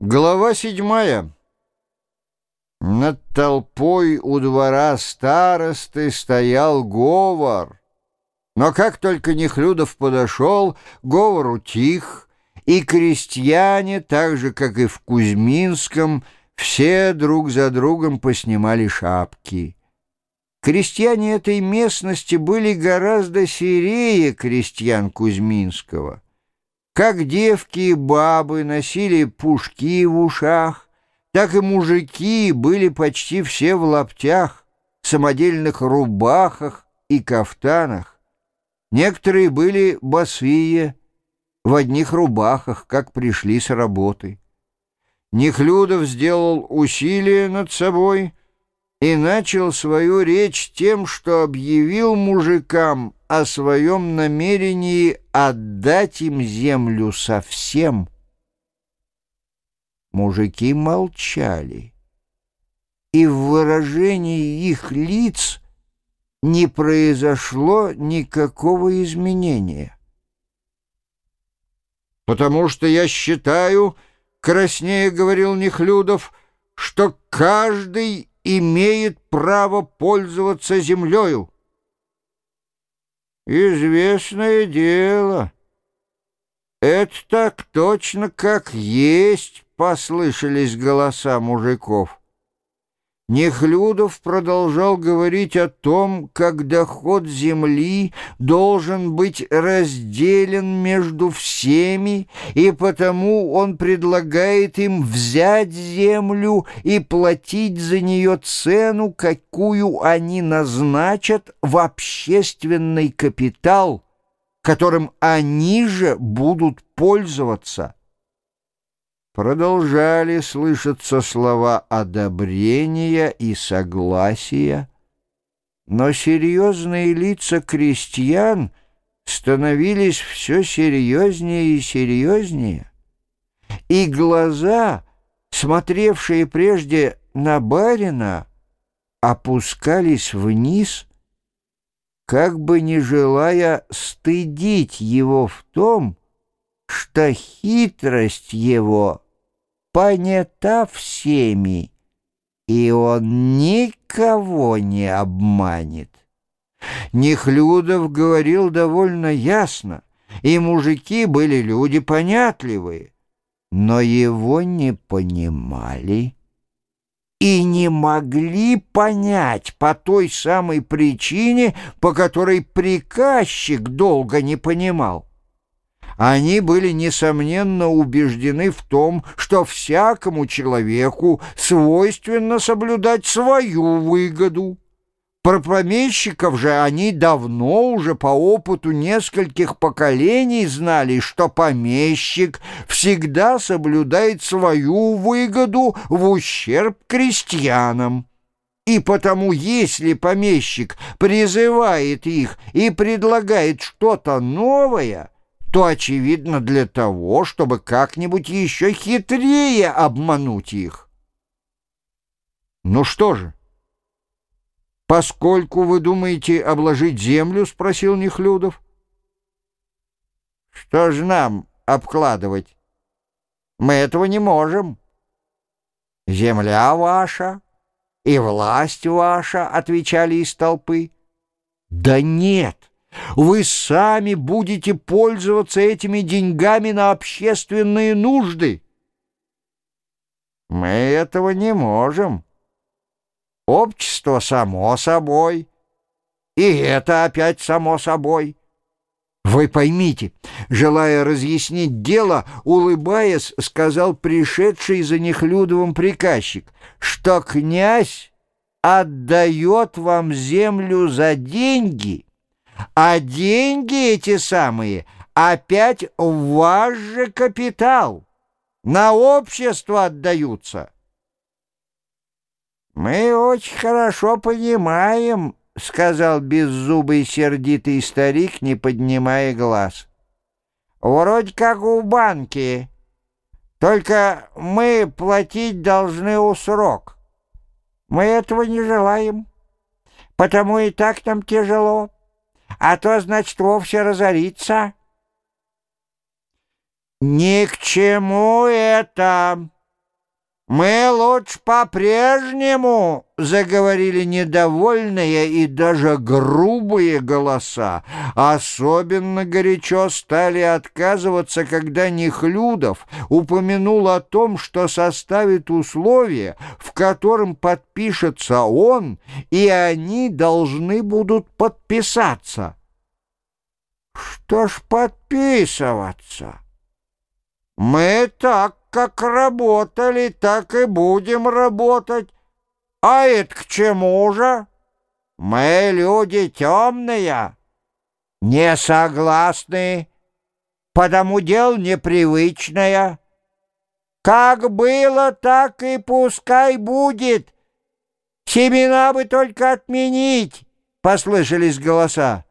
Глава седьмая. Над толпой у двора старосты стоял говор. Но как только Нехлюдов подошел, говор утих, и крестьяне, так же, как и в Кузьминском, все друг за другом поснимали шапки. Крестьяне этой местности были гораздо серее крестьян Кузьминского — как девки и бабы носили пушки в ушах, так и мужики были почти все в лаптях, самодельных рубахах и кафтанах. Некоторые были босые, в одних рубахах, как пришли с работы. Нехлюдов сделал усилие над собой и начал свою речь тем, что объявил мужикам о своем намерении отдать им землю совсем. Мужики молчали, и в выражении их лиц не произошло никакого изменения. «Потому что я считаю, — краснее говорил Нехлюдов, — что каждый имеет право пользоваться землею. Известное дело. Это так точно, как есть, послышались голоса мужиков. Нехлюдов продолжал говорить о том, как доход земли должен быть разделен между всеми, и потому он предлагает им взять землю и платить за нее цену, какую они назначат в общественный капитал, которым они же будут пользоваться. Продолжали слышаться слова одобрения и согласия, но серьезные лица крестьян становились все серьезнее и серьезнее, и глаза, смотревшие прежде на барина, опускались вниз, как бы не желая стыдить его в том, что хитрость его — понята всеми, и он никого не обманет. Нехлюдов говорил довольно ясно, и мужики были люди понятливые, но его не понимали и не могли понять по той самой причине, по которой приказчик долго не понимал. Они были, несомненно, убеждены в том, что всякому человеку свойственно соблюдать свою выгоду. Про помещиков же они давно уже по опыту нескольких поколений знали, что помещик всегда соблюдает свою выгоду в ущерб крестьянам. И потому, если помещик призывает их и предлагает что-то новое — то, очевидно, для того, чтобы как-нибудь еще хитрее обмануть их. Ну что же, поскольку вы думаете обложить землю, спросил Нехлюдов. Что же нам обкладывать? Мы этого не можем. Земля ваша и власть ваша, отвечали из толпы. Да нет, вы сами будете пользоваться этими деньгами на общественные нужды. Мы этого не можем. Общество само собой. И это опять само собой. Вы поймите, желая разъяснить дело, улыбаясь, сказал пришедший за Нехлюдовым приказчик, что князь отдает вам землю за деньги — а деньги эти самые опять в ваш же капитал, на общество отдаются. «Мы очень хорошо понимаем», — сказал беззубый сердитый старик, не поднимая глаз. «Вроде как у банки, только мы платить должны у срок. Мы этого не желаем, потому и так нам тяжело» а то, значит, вовсе разориться. «Ни к чему это!» «Мы лучше по-прежнему», — заговорили недовольные и даже грубые голоса. Особенно горячо стали отказываться, когда Нехлюдов упомянул о том, что составит условие, в котором подпишется он, и они должны будут подписаться. «Что ж подписываться? Мы так как работали, так и будем работать. А это к чему же? Мы люди темные, не согласны, потому дел непривычное. Как было, так и пускай будет. Семена бы только отменить, послышались голоса.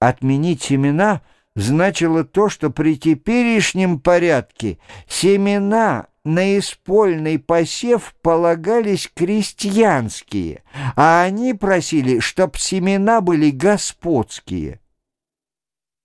Отменить семена — значило то, что при теперешнем порядке семена на испольный посев полагались крестьянские, а они просили, чтоб семена были господские.